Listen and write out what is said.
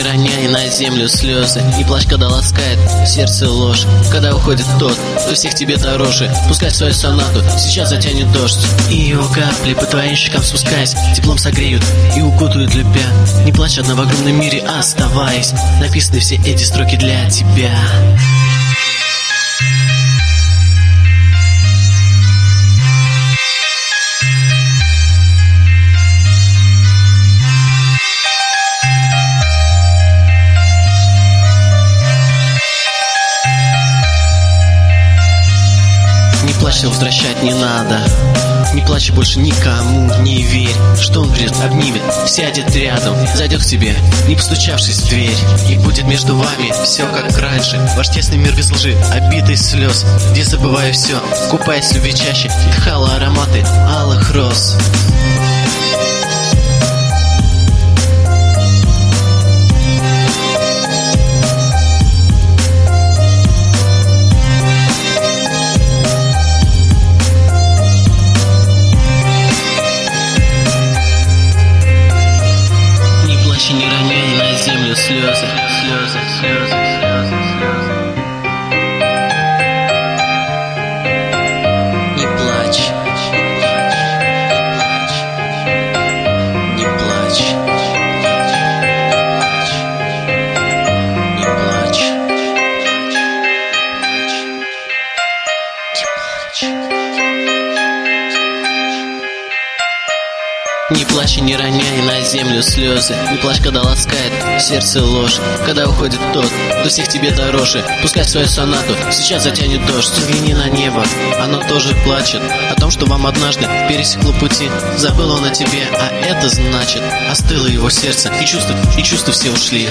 роняй на землю слезы. Не плачь, когда ласкает сердце ложь. Когда уходит тот, кто всех тебе дороже. Пускай свою сонату сейчас затянет дождь. И его капли по твоим щекам спускаясь Теплом согреют и укутают любя. Не плачь одна в огромном мире, оставаясь. Написаны все эти строки для тебя плачь, возвращать не надо. Не плачь больше никому, не верь Что он придет, обнимет, сядет рядом Зайдет к тебе, не постучавшись в дверь. И будет между вами все как раньше. Ваш тесный мир без лжи, обитый слез Где забывая все, купаясь в любви чаще Дыхала ароматы алых роз роняй на землю слезы, слезы, слезы, слезы, Не плачь и не роняй на землю слезы. Не плачь, когда ласкает сердце ложь. Когда уходит тот, кто всех тебе дороже. Пускай свою сонату сейчас затянет дождь. Взгляни на небо, оно тоже плачет. О том, что вам однажды пересекло пути. Забыл он о тебе, а это значит. Остыло его сердце, и чувства, и чувства все ушли